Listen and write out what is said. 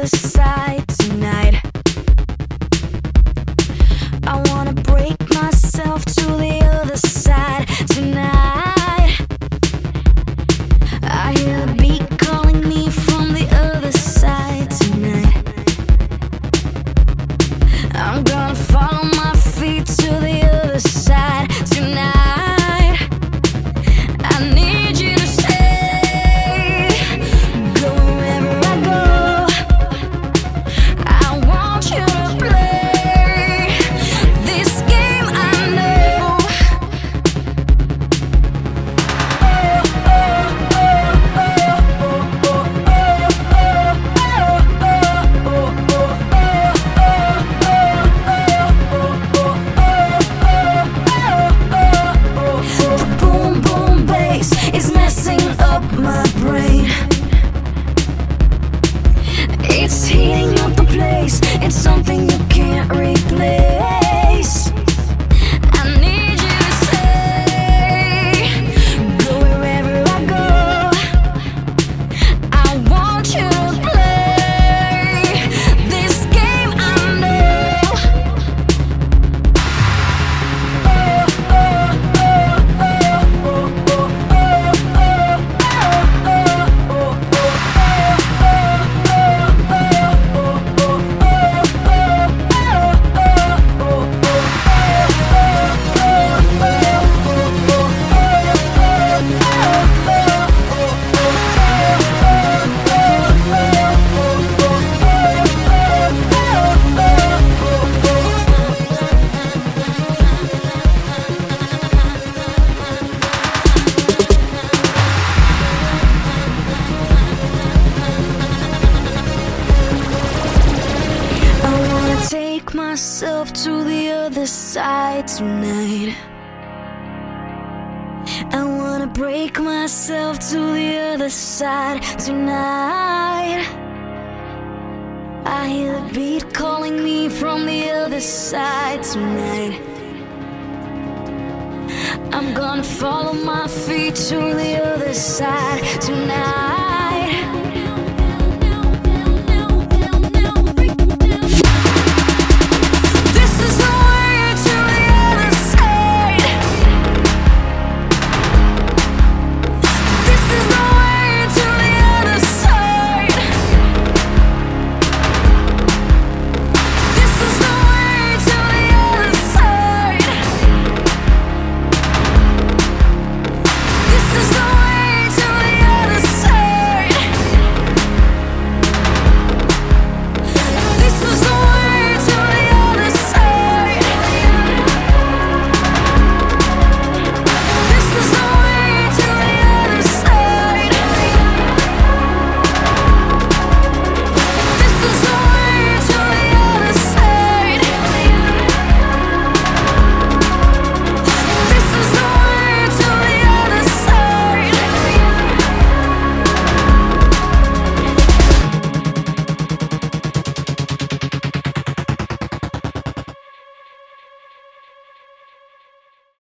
other side. myself to the other side tonight. I wanna break myself to the other side tonight. I hear the beat calling me from the other side tonight. I'm gonna follow my feet to the other side tonight.